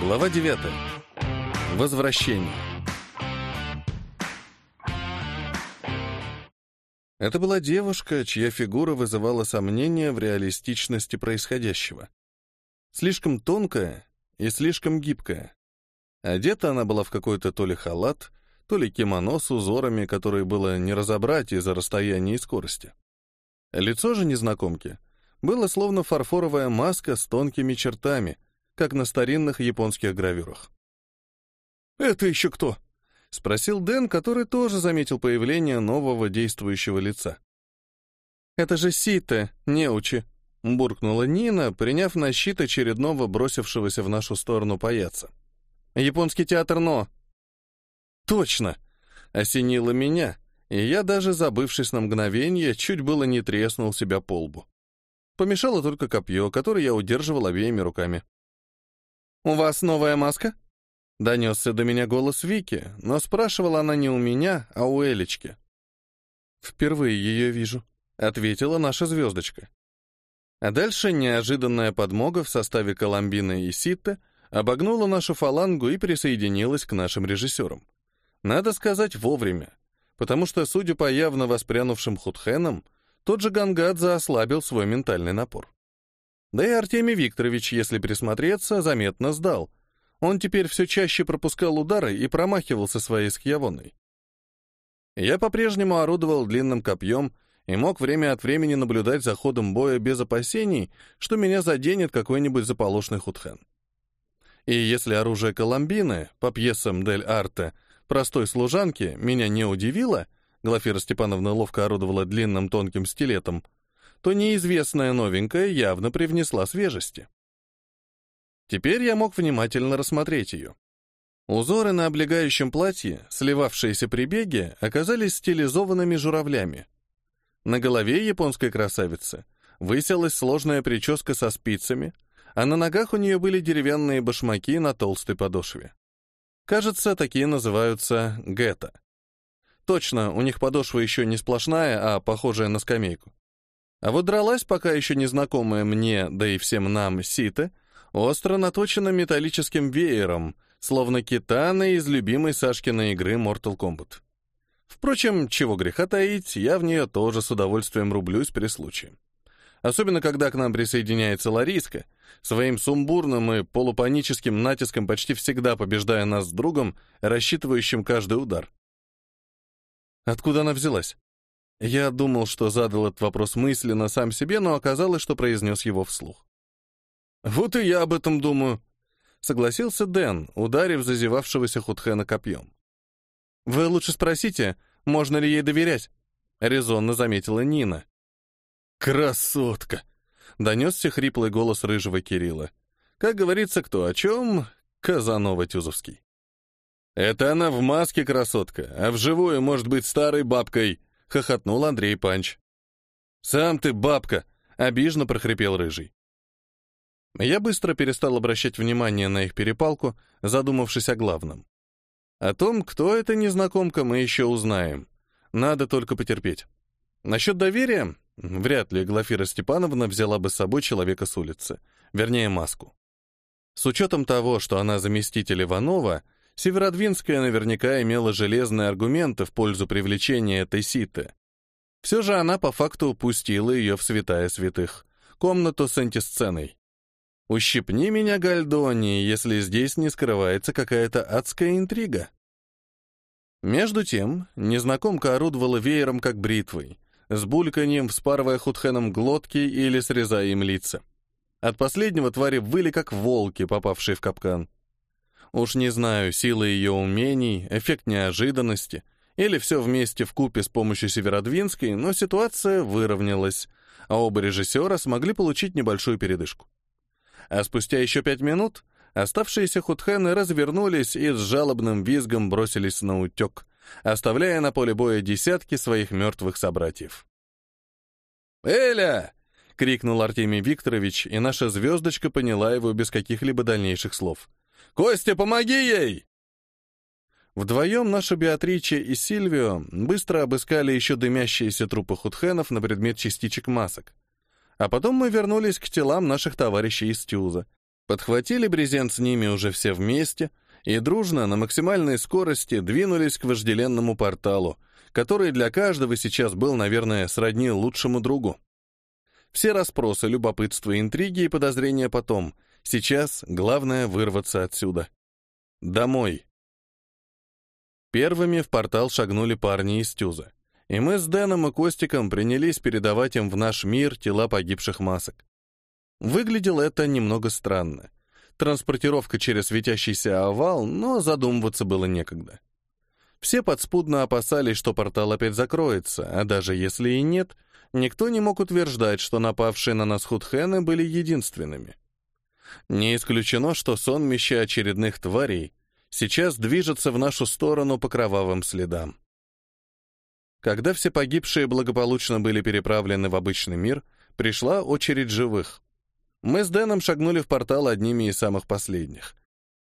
Глава 9. Возвращение. Это была девушка, чья фигура вызывала сомнения в реалистичности происходящего. Слишком тонкая и слишком гибкая. Одета она была в какой-то то ли халат, то ли кимоно с узорами, которые было не разобрать из-за расстояния и скорости. Лицо же незнакомки было словно фарфоровая маска с тонкими чертами, как на старинных японских гравюрах. «Это еще кто?» — спросил Дэн, который тоже заметил появление нового действующего лица. «Это же Сита, неучи», — буркнула Нина, приняв на щит очередного бросившегося в нашу сторону паяца. «Японский театр Но». «Точно!» — осенило меня, и я, даже забывшись на мгновение, чуть было не треснул себя по лбу. Помешало только копье, которое я удерживал обеими руками. «У вас новая маска?» Донесся до меня голос Вики, но спрашивала она не у меня, а у Элечки. «Впервые ее вижу», — ответила наша звездочка. А дальше неожиданная подмога в составе Коломбины и Ситта обогнула нашу фалангу и присоединилась к нашим режиссерам. Надо сказать, вовремя, потому что, судя по явно воспрянувшим худхенам, тот же Гангадзе ослабил свой ментальный напор. Да и Артемий Викторович, если присмотреться, заметно сдал. Он теперь все чаще пропускал удары и промахивался своей скьявоной. Я по-прежнему орудовал длинным копьем и мог время от времени наблюдать за ходом боя без опасений, что меня заденет какой-нибудь заполошный худхен. И если оружие Коломбины, по пьесам Дель Арте, простой служанки, меня не удивило — Глафира Степановна ловко орудовала длинным тонким стилетом, то неизвестная новенькая явно привнесла свежести. Теперь я мог внимательно рассмотреть ее. Узоры на облегающем платье, сливавшиеся при беге, оказались стилизованными журавлями. На голове японской красавицы высилась сложная прическа со спицами, а на ногах у нее были деревянные башмаки на толстой подошве. Кажется, такие называются гетто. Точно, у них подошва еще не сплошная, а похожая на скамейку. А вот дралась пока еще незнакомая мне, да и всем нам, сита, остро наточена металлическим веером, словно китана из любимой Сашкиной игры Mortal Kombat. Впрочем, чего греха таить, я в нее тоже с удовольствием рублюсь при случае. Особенно, когда к нам присоединяется Лариска, своим сумбурным и полупаническим натиском почти всегда побеждая нас с другом, рассчитывающим каждый удар. Откуда она взялась? Я думал, что задал этот вопрос мысленно сам себе, но оказалось, что произнес его вслух. «Вот и я об этом думаю», — согласился Дэн, ударив зазевавшегося Худхена копьем. «Вы лучше спросите, можно ли ей доверять?» — резонно заметила Нина. «Красотка!» — донесся хриплый голос рыжего Кирилла. «Как говорится, кто о чем? Казанова Тюзовский». «Это она в маске красотка, а вживую может быть старой бабкой», — хохотнул Андрей Панч. «Сам ты бабка», — обиженно прохрипел Рыжий. Я быстро перестал обращать внимание на их перепалку, задумавшись о главном. О том, кто эта незнакомка, мы еще узнаем. Надо только потерпеть. Насчет доверия, вряд ли Глафира Степановна взяла бы с собой человека с улицы, вернее, маску. С учетом того, что она заместитель Иванова, Северодвинская наверняка имела железные аргументы в пользу привлечения этой ситы. Все же она по факту упустила ее в святая святых, комнату с антисценой. Ущипни меня, Гальдони, если здесь не скрывается какая-то адская интрига. Между тем, незнакомка орудовала веером как бритвой, с бульканьем вспарывая худхеном глотки или срезая им лица. От последнего твари выли как волки, попавшие в капкан. Уж не знаю, сила ее умений, эффект неожиданности или все вместе в купе с помощью Северодвинской, но ситуация выровнялась, а оба режиссера смогли получить небольшую передышку. А спустя еще пять минут оставшиеся худхены развернулись и с жалобным визгом бросились на утек, оставляя на поле боя десятки своих мертвых собратьев. «Эля!» — крикнул Артемий Викторович, и наша звездочка поняла его без каких-либо дальнейших слов. Костя, помоги ей!» Вдвоем наша Беатриче и Сильвио быстро обыскали еще дымящиеся трупы худхенов на предмет частичек масок. А потом мы вернулись к телам наших товарищей из Тюза, Подхватили брезент с ними уже все вместе и дружно на максимальной скорости двинулись к вожделенному порталу, который для каждого сейчас был, наверное, сродни лучшему другу. Все расспросы, любопытство, интриги и подозрения потом. Сейчас главное вырваться отсюда. Домой. Первыми в портал шагнули парни из Тюза. И мы с Дэном и Костиком принялись передавать им в наш мир тела погибших масок. Выглядело это немного странно. Транспортировка через светящийся овал, но задумываться было некогда. Все подспудно опасались, что портал опять закроется, а даже если и нет, никто не мог утверждать, что напавшие на нас худхены были единственными. Не исключено, что сонмище очередных тварей сейчас движется в нашу сторону по кровавым следам. Когда все погибшие благополучно были переправлены в обычный мир, пришла очередь живых. Мы с Дэном шагнули в портал одними из самых последних.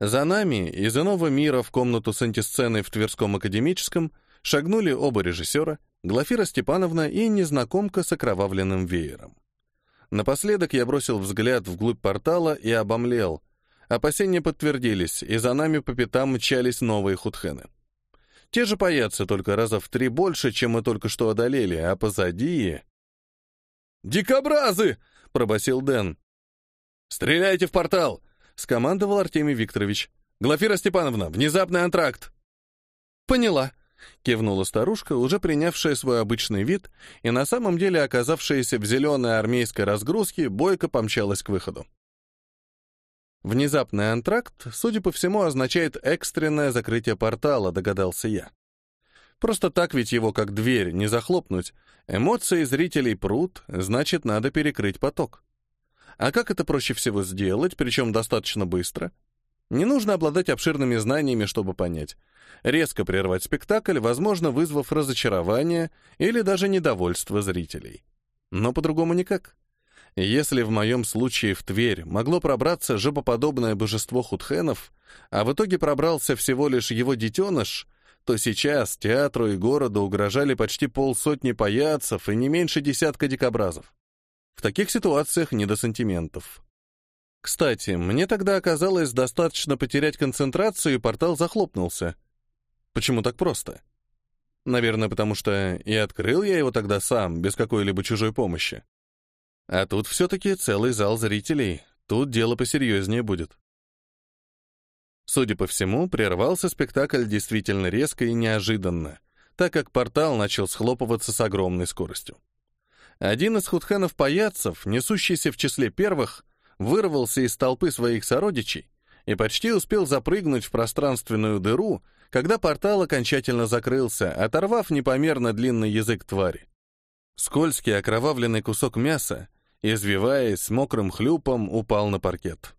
За нами из иного мира в комнату с антисценой в Тверском академическом шагнули оба режиссера, Глафира Степановна и незнакомка с окровавленным веером. Напоследок я бросил взгляд вглубь портала и обомлел. Опасения подтвердились, и за нами по пятам мчались новые худхены. Те же паяцы, только раза в три больше, чем мы только что одолели, а позади... «Дикобразы!» — пробасил Дэн. «Стреляйте в портал! — скомандовал Артемий Викторович. «Глафира Степановна, внезапный антракт!» «Поняла», — кивнула старушка, уже принявшая свой обычный вид и на самом деле оказавшаяся в зеленой армейской разгрузке, бойко помчалась к выходу. Внезапный антракт, судя по всему, означает экстренное закрытие портала, догадался я. Просто так ведь его как дверь не захлопнуть. Эмоции зрителей прут, значит, надо перекрыть поток. А как это проще всего сделать, причем достаточно быстро? Не нужно обладать обширными знаниями, чтобы понять. Резко прервать спектакль, возможно, вызвав разочарование или даже недовольство зрителей. Но по-другому никак. Если в моем случае в Тверь могло пробраться жопоподобное божество худхенов, а в итоге пробрался всего лишь его детеныш, то сейчас театру и городу угрожали почти полсотни паяцев и не меньше десятка дикобразов. В таких ситуациях не до сантиментов. Кстати, мне тогда оказалось достаточно потерять концентрацию, и портал захлопнулся. Почему так просто? Наверное, потому что и открыл я его тогда сам, без какой-либо чужой помощи. А тут все-таки целый зал зрителей, тут дело посерьезнее будет. Судя по всему, прервался спектакль действительно резко и неожиданно, так как портал начал схлопываться с огромной скоростью. Один из худхенов-паяцев, несущийся в числе первых, вырвался из толпы своих сородичей и почти успел запрыгнуть в пространственную дыру, когда портал окончательно закрылся, оторвав непомерно длинный язык твари. Скользкий окровавленный кусок мяса, извиваясь мокрым хлюпом, упал на паркет.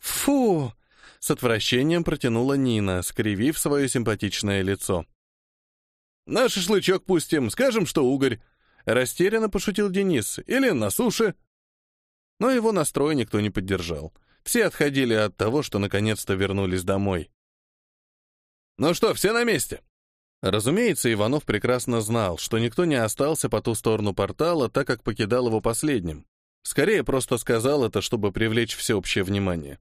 «Фу!» — с отвращением протянула Нина, скривив свое симпатичное лицо. «На шашлычок пустим, скажем, что угорь», Растерянно пошутил Денис. Или на суше. Но его настрой никто не поддержал. Все отходили от того, что наконец-то вернулись домой. «Ну что, все на месте?» Разумеется, Иванов прекрасно знал, что никто не остался по ту сторону портала, так как покидал его последним. Скорее, просто сказал это, чтобы привлечь всеобщее внимание.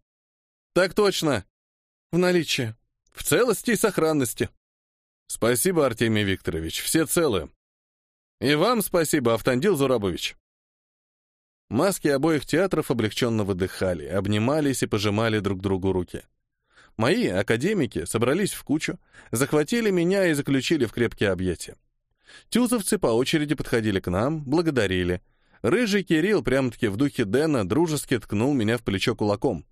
«Так точно!» «В наличии. В целости и сохранности». «Спасибо, Артемий Викторович, все целы. И вам спасибо, Автандил Зурабович. Маски обоих театров облегченно выдыхали, обнимались и пожимали друг другу руки. Мои академики собрались в кучу, захватили меня и заключили в крепкие объятия. Тюзовцы по очереди подходили к нам, благодарили. Рыжий Кирилл прямо-таки в духе Дэна дружески ткнул меня в плечо кулаком.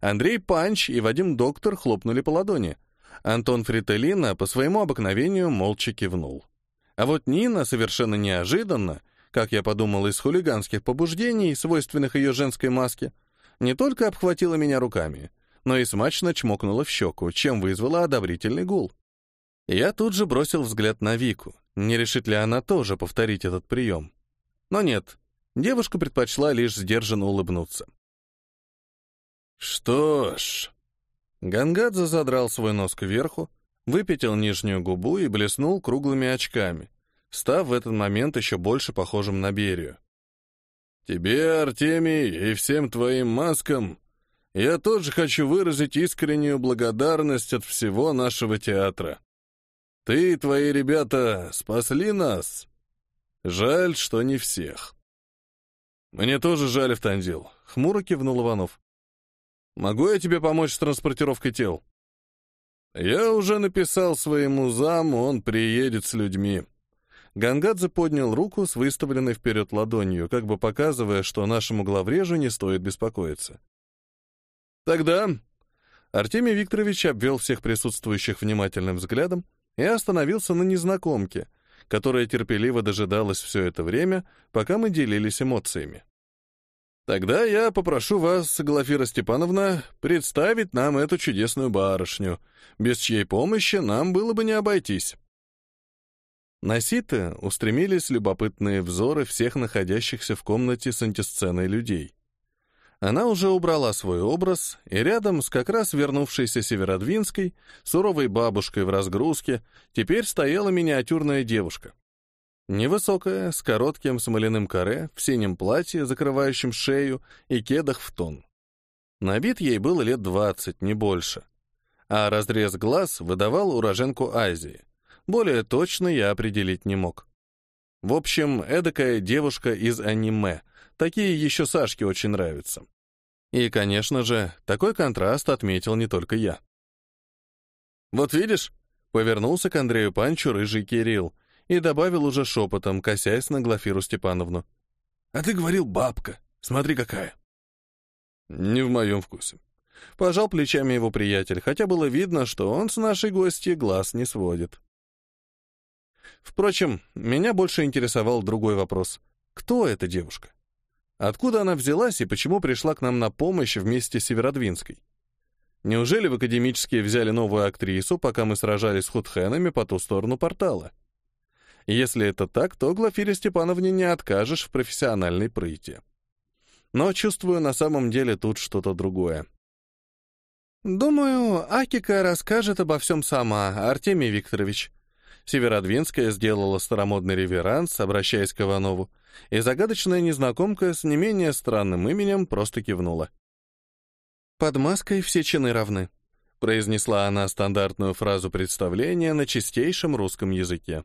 Андрей Панч и Вадим Доктор хлопнули по ладони. Антон Фрителина по своему обыкновению молча кивнул. А вот Нина совершенно неожиданно, как я подумал из хулиганских побуждений, свойственных ее женской маске, не только обхватила меня руками, но и смачно чмокнула в щеку, чем вызвала одобрительный гул. Я тут же бросил взгляд на Вику, не решит ли она тоже повторить этот прием. Но нет, девушка предпочла лишь сдержанно улыбнуться. «Что ж...» Гангадзе задрал свой нос кверху, выпятил нижнюю губу и блеснул круглыми очками, став в этот момент еще больше похожим на Берию. «Тебе, Артемий, и всем твоим маскам я тоже хочу выразить искреннюю благодарность от всего нашего театра. Ты и твои ребята спасли нас. Жаль, что не всех. Мне тоже жаль, Автандил. Хмуро кивнул Иванов. Могу я тебе помочь с транспортировкой тел? Я уже написал своему заму, он приедет с людьми. Гангадзе поднял руку с выставленной вперед ладонью, как бы показывая, что нашему главрежу не стоит беспокоиться. Тогда Артемий Викторович обвел всех присутствующих внимательным взглядом и остановился на незнакомке, которая терпеливо дожидалась все это время, пока мы делились эмоциями. Тогда я попрошу вас, Глафира Степановна, представить нам эту чудесную барышню, без чьей помощи нам было бы не обойтись. На Ситы устремились любопытные взоры всех находящихся в комнате с антисценой людей. Она уже убрала свой образ, и рядом с как раз вернувшейся Северодвинской, суровой бабушкой в разгрузке, теперь стояла миниатюрная девушка. Невысокая, с коротким смоляным каре, в синем платье, закрывающем шею, и кедах в тон. На вид ей было лет двадцать, не больше. А разрез глаз выдавал уроженку Азии. Более точно я определить не мог. В общем, эдакая девушка из аниме. Такие еще Сашке очень нравятся. И, конечно же, такой контраст отметил не только я. «Вот видишь?» — повернулся к Андрею Панчу рыжий Кирилл и добавил уже шепотом, косясь на Глафиру Степановну. «А ты говорил, бабка. Смотри, какая». «Не в моем вкусе». Пожал плечами его приятель, хотя было видно, что он с нашей гостьей глаз не сводит. Впрочем, меня больше интересовал другой вопрос. Кто эта девушка? Откуда она взялась и почему пришла к нам на помощь вместе с Северодвинской? Неужели в академические взяли новую актрису, пока мы сражались с худхенами по ту сторону портала? Если это так, то Глафире Степановне не откажешь в профессиональной прыти. Но чувствую, на самом деле тут что-то другое. «Думаю, Акика расскажет обо всем сама, Артемий Викторович», Северодвинская сделала старомодный реверанс, обращаясь к Иванову, и загадочная незнакомка с не менее странным именем просто кивнула. «Под маской все чины равны», — произнесла она стандартную фразу представления на чистейшем русском языке.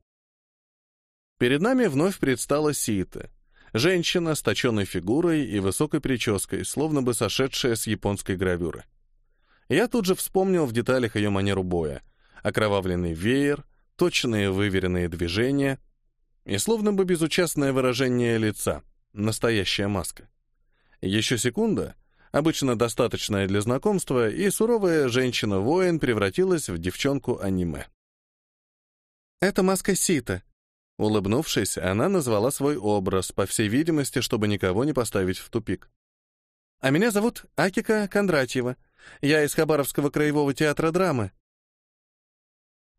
Перед нами вновь предстала Сита, женщина с точенной фигурой и высокой прической, словно бы сошедшая с японской гравюры. Я тут же вспомнил в деталях ее манеру боя. Окровавленный веер, точные выверенные движения и словно бы безучастное выражение лица, настоящая маска. Еще секунда, обычно достаточная для знакомства, и суровая женщина-воин превратилась в девчонку-аниме. «Это маска Сита», Улыбнувшись, она назвала свой образ, по всей видимости, чтобы никого не поставить в тупик. «А меня зовут Акика Кондратьева. Я из Хабаровского краевого театра драмы.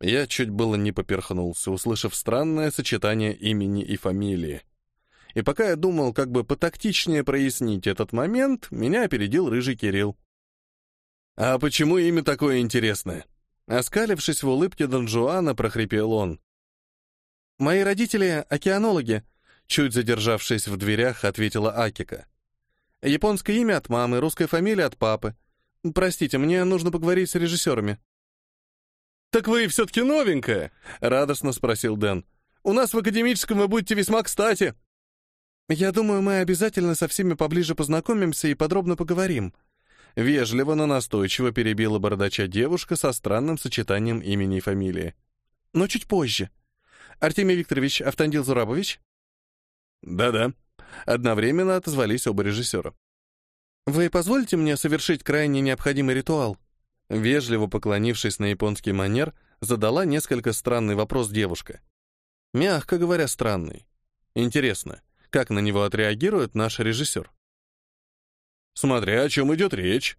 Я чуть было не поперхнулся, услышав странное сочетание имени и фамилии. И пока я думал, как бы потактичнее прояснить этот момент, меня опередил рыжий Кирилл. «А почему имя такое интересное?» Оскалившись в улыбке Дон Жуана, прохрипел он. «Мои родители — океанологи», — чуть задержавшись в дверях, ответила Акика. «Японское имя от мамы, русская фамилия от папы. Простите, мне нужно поговорить с режиссерами». «Так вы все-таки новенькая?» — радостно спросил Дэн. «У нас в академическом вы будете весьма кстати». «Я думаю, мы обязательно со всеми поближе познакомимся и подробно поговорим». Вежливо, но настойчиво перебила бородача девушка со странным сочетанием имени и фамилии. «Но чуть позже. Артемий Викторович Автандил Зурабович?» «Да-да», — одновременно отозвались оба режиссера. «Вы позволите мне совершить крайне необходимый ритуал?» Вежливо поклонившись на японский манер, задала несколько странный вопрос девушка. Мягко говоря, странный. Интересно, как на него отреагирует наш режиссер? Смотря о чем идет речь.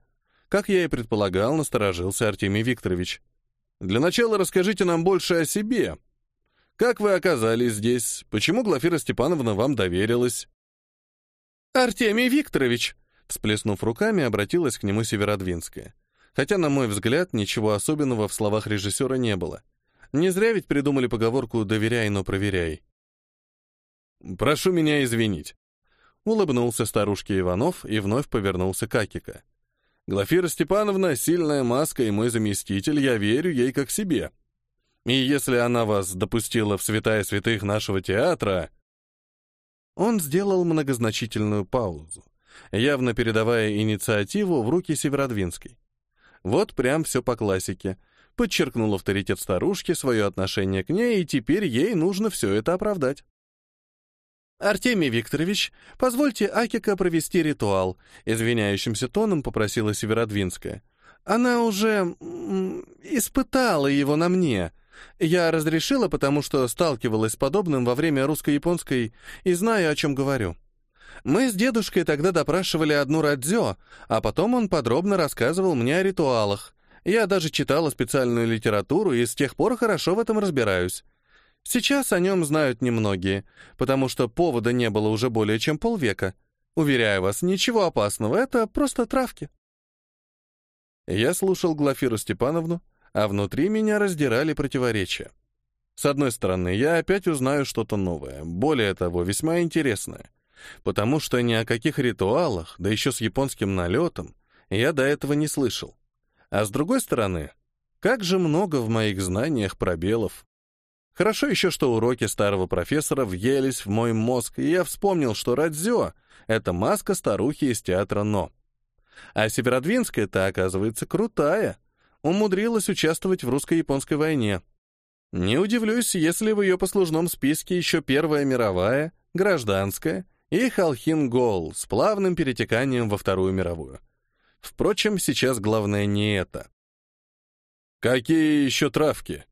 Как я и предполагал, насторожился Артемий Викторович. Для начала расскажите нам больше о себе. Как вы оказались здесь? Почему Глафира Степановна вам доверилась? Артемий Викторович, всплеснув руками, обратилась к нему Северодвинская. Хотя, на мой взгляд, ничего особенного в словах режиссера не было. Не зря ведь придумали поговорку «доверяй, но проверяй». «Прошу меня извинить», — улыбнулся старушке Иванов и вновь повернулся к Акика. Глафира Степановна — сильная маска и мой заместитель, я верю ей как себе. И если она вас допустила в святая святых нашего театра...» Он сделал многозначительную паузу, явно передавая инициативу в руки Северодвинской. Вот прям все по классике. Подчеркнул авторитет старушки, свое отношение к ней, и теперь ей нужно все это оправдать. «Артемий Викторович, позвольте Акика провести ритуал», — извиняющимся тоном попросила Северодвинская. «Она уже... испытала его на мне. Я разрешила, потому что сталкивалась с подобным во время русско-японской и знаю, о чем говорю. Мы с дедушкой тогда допрашивали одну Радзё, а потом он подробно рассказывал мне о ритуалах. Я даже читала специальную литературу и с тех пор хорошо в этом разбираюсь. Сейчас о нем знают немногие, потому что повода не было уже более чем полвека. Уверяю вас, ничего опасного, это просто травки. Я слушал Глафиру Степановну, а внутри меня раздирали противоречия. С одной стороны, я опять узнаю что-то новое, более того, весьма интересное, потому что ни о каких ритуалах, да еще с японским налетом, я до этого не слышал. А с другой стороны, как же много в моих знаниях пробелов. Хорошо еще, что уроки старого профессора въелись в мой мозг, и я вспомнил, что Радзё — это маска старухи из театра «Но». А Северодвинская-то, оказывается, крутая. Умудрилась участвовать в русско-японской войне. Не удивлюсь, если в ее послужном списке еще Первая мировая, Гражданская и Халхин-Гол с плавным перетеканием во Вторую мировую. Впрочем, сейчас главное не это. «Какие еще травки?»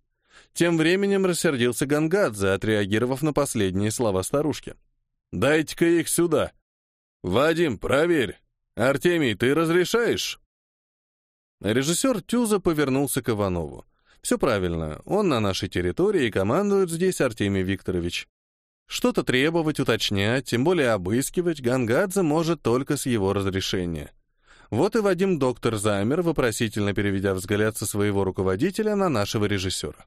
Тем временем рассердился Гангадзе, отреагировав на последние слова старушки. «Дайте-ка их сюда. Вадим, проверь. Артемий, ты разрешаешь?» Режиссер Тюза повернулся к Иванову. «Все правильно, он на нашей территории и командует здесь Артемий Викторович. Что-то требовать, уточнять, тем более обыскивать Гангадзе может только с его разрешения. Вот и Вадим доктор замер, вопросительно переведя взгляд со своего руководителя на нашего режиссера.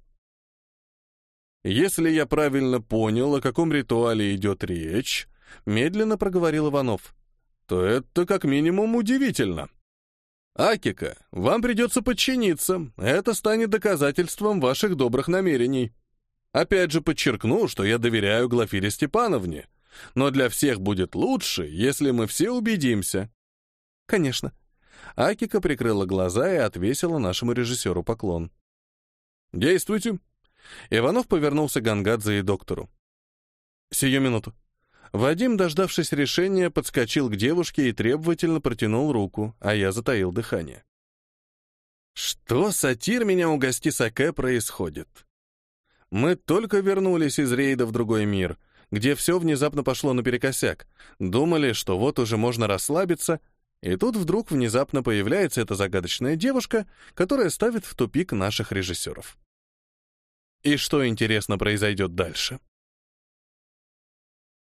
«Если я правильно понял, о каком ритуале идет речь», — медленно проговорил Иванов, «то это как минимум удивительно. Акика, вам придется подчиниться, это станет доказательством ваших добрых намерений. Опять же подчеркну, что я доверяю Глафире Степановне, но для всех будет лучше, если мы все убедимся». «Конечно». Акика прикрыла глаза и отвесила нашему режиссеру поклон. «Действуйте», Иванов повернулся к Гангадзе и доктору. «Сию минуту». Вадим, дождавшись решения, подскочил к девушке и требовательно протянул руку, а я затаил дыхание. Что, сатир меня угости саке, происходит? Мы только вернулись из рейда в другой мир, где все внезапно пошло наперекосяк. Думали, что вот уже можно расслабиться, и тут вдруг внезапно появляется эта загадочная девушка, которая ставит в тупик наших режиссеров. И что, интересно, произойдет дальше?